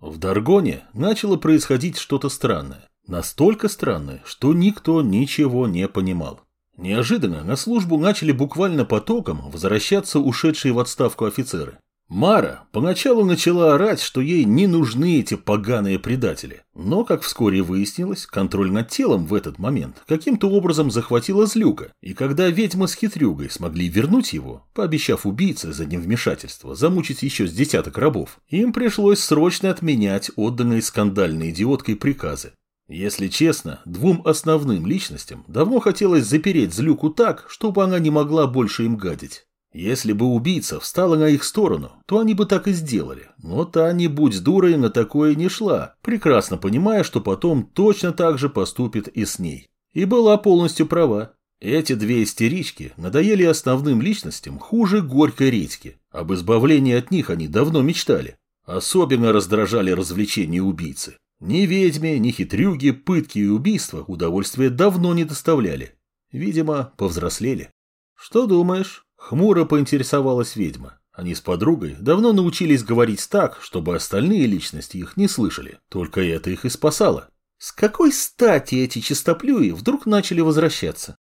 В Даргоне начало происходить что-то странное. Настолько странное, что никто ничего не понимал. Неожиданно на службу начали буквально потоком возвращаться ушедшие в отставку офицеры. Мара поначалу начала орать, что ей не нужны эти поганые предатели. Но, как вскоре выяснилось, контроль над телом в этот момент каким-то образом захватила злюка. И когда ведьма с хитрюгой смогли вернуть его, пообещав убийце за невмешательство замучить еще с десяток рабов, им пришлось срочно отменять отданные скандальной идиоткой приказы. Если честно, двум основным личностям давно хотелось запереть злюку так, чтобы она не могла больше им гадить. Если бы убийца встала на их сторону, то они бы так и сделали. Но та, не будь дурой, на такое не шла, прекрасно понимая, что потом точно так же поступит и с ней. И была полностью права. Эти две истерички надоели основным личностям хуже горькой редьки. Об избавлении от них они давно мечтали. Особенно раздражали развлечения убийцы. Ни ведьме, ни хитрюги, пытки и убийства удовольствия давно не доставляли. Видимо, повзрослели. «Что думаешь?» Хмуро поинтересовалась ведьма. Они с подругой давно научились говорить так, чтобы остальные личности их не слышали. Только это их и спасало. С какой стати эти чистоплюи вдруг начали возвращаться?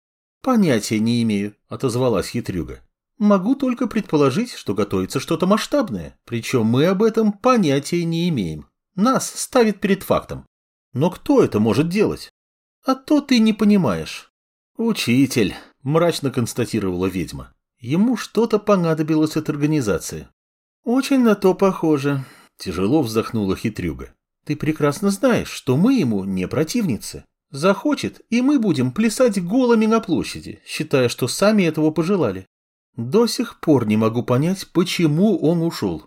Понятия не имею, отозвалась хитрюга. Могу только предположить, что готовится что-то масштабное, причем мы об этом понятия не имеем. Нас ставит перед фактом. Но кто это может делать? А то ты не понимаешь. Учитель, мрачно констатировала ведьма. Ему что-то понадобилось от организации. Очень на то похоже. Тяжело вздохнула хитрюга. Ты прекрасно знаешь, что мы ему не противницы. Захочет, и мы будем плясать голыми на площади, считая, что сами этого пожелали. До сих пор не могу понять, почему он ушел.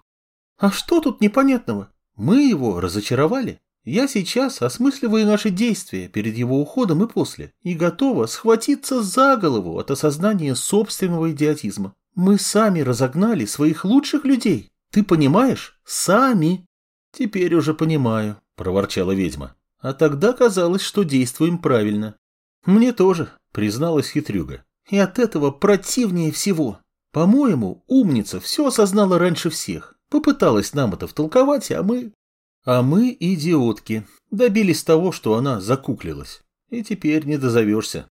А что тут непонятного? Мы его разочаровали. Я сейчас осмысливаю наши действия перед его уходом и после, и готова схватиться за голову от осознания собственного идиотизма. Мы сами разогнали своих лучших людей. Ты понимаешь? Сами. Теперь уже понимаю, проворчала ведьма. А тогда казалось, что действуем правильно. Мне тоже, призналась хитрюга. И от этого противнее всего. По-моему, умница все осознала раньше всех. Попыталась нам это втолковать, а мы а мы идиотки. Добились того, что она закуклилась. И теперь не дозовешься.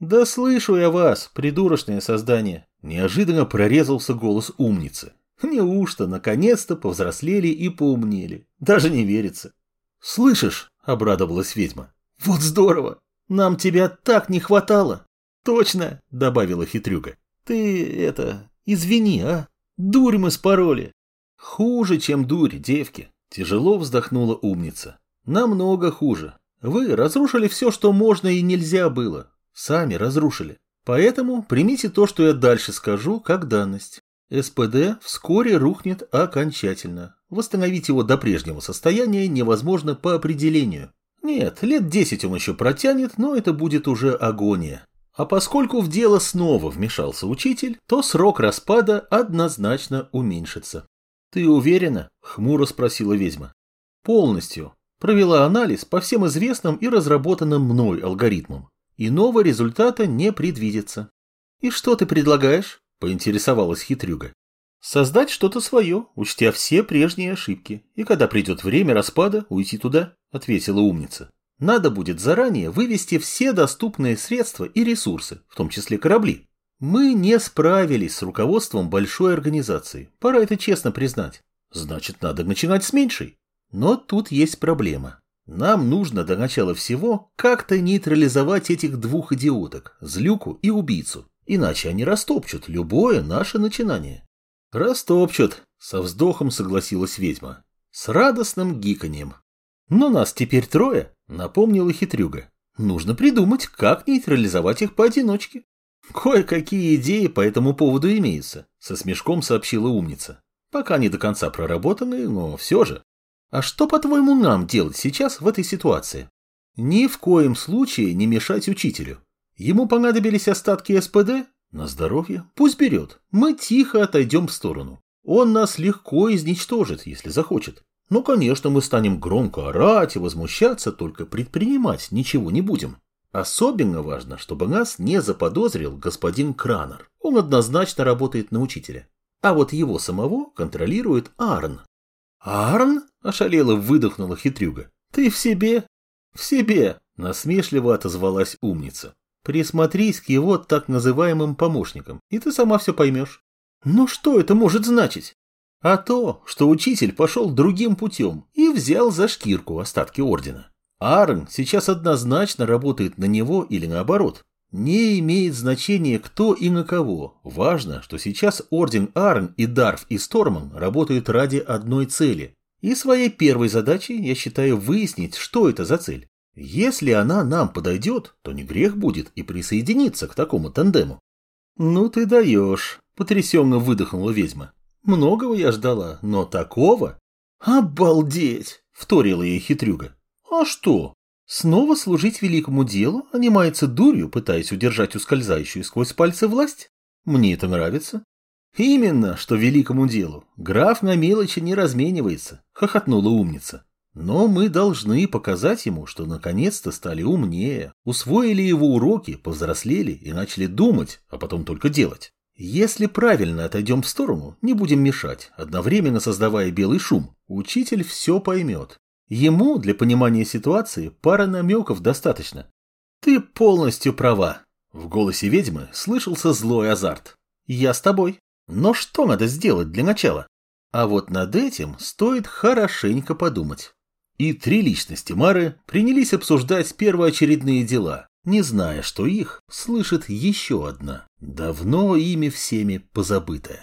Да слышу я вас, придурочное создание. Неожиданно прорезался голос умницы. Неужто наконец-то повзрослели и поумнели? Даже не верится. Слышишь, обрадовалась ведьма. Вот здорово. Нам тебя так не хватало. Точно, добавила хитрюга. Ты это, извини, а? Дурь мы спороли. Хуже, чем дурь, девки. Тяжело вздохнула умница. Намного хуже. Вы разрушили все, что можно и нельзя было. Сами разрушили. Поэтому примите то, что я дальше скажу, как данность. СПД вскоре рухнет окончательно. Восстановить его до прежнего состояния невозможно по определению. Нет, лет десять он еще протянет, но это будет уже агония. А поскольку в дело снова вмешался учитель, то срок распада однозначно уменьшится. «Ты уверена?» – хмуро спросила ведьма. «Полностью. Провела анализ по всем известным и разработанным мной алгоритмам. Иного результата не предвидится». «И что ты предлагаешь?» – поинтересовалась хитрюга. «Создать что-то свое, учтя все прежние ошибки, и когда придет время распада, уйти туда», – ответила умница. «Надо будет заранее вывести все доступные средства и ресурсы, в том числе корабли. Мы не справились с руководством большой организации. Пора это честно признать. Значит, надо начинать с меньшей. Но тут есть проблема. Нам нужно до начала всего как-то нейтрализовать этих двух идиоток, злюку и убийцу. Иначе они растопчут любое наше начинание. Растопчут, со вздохом согласилась ведьма. С радостным гиканьем. Но нас теперь трое, напомнила хитрюга. Нужно придумать, как нейтрализовать их поодиночке. «Кое-какие идеи по этому поводу имеются», — со смешком сообщила умница. «Пока не до конца проработанные, но все же. А что, по-твоему, нам делать сейчас в этой ситуации? Ни в коем случае не мешать учителю. Ему понадобились остатки СПД? На здоровье. Пусть берет. Мы тихо отойдем в сторону. Он нас легко изничтожит, если захочет. Ну, конечно, мы станем громко орать и возмущаться, только предпринимать ничего не будем. Особенно важно, чтобы нас не заподозрил господин Кранер. Он однозначно работает на учителя. А вот его самого контролирует Арн. «Арн?» – Ошалело выдохнула хитрюга. Ты в себе? В себе, насмешливо отозвалась умница. Присмотрись к его так называемым помощникам, и ты сама все поймешь. Но что это может значить? А то, что учитель пошел другим путем и взял за шкирку остатки ордена. Арн сейчас однозначно работает на него или наоборот. Не имеет значения кто и на кого. Важно, что сейчас Орден Арн и Дарф и Сторман работают ради одной цели. И своей первой задачей я считаю выяснить, что это за цель. Если она нам подойдет, то не грех будет и присоединиться к такому тандему. Ну ты даешь, потрясенно выдохнула ведьма. Многого я ждала, но такого... Обалдеть, вторила ей хитрюга. А что? Снова служить великому делу, а дурью, пытаясь удержать ускользающую сквозь пальцы власть? Мне это нравится. Именно, что великому делу. Граф на мелочи не разменивается, хохотнула умница. Но мы должны показать ему, что наконец-то стали умнее, усвоили его уроки, повзрослели и начали думать, а потом только делать. Если правильно отойдем в сторону, не будем мешать, одновременно создавая белый шум, учитель все поймет. Ему для понимания ситуации пара намеков достаточно. Ты полностью права. В голосе ведьмы слышался злой азарт. Я с тобой. Но что надо сделать для начала? А вот над этим стоит хорошенько подумать. И три личности Мары принялись обсуждать первоочередные дела, не зная, что их слышит еще одна, давно ими всеми позабытая.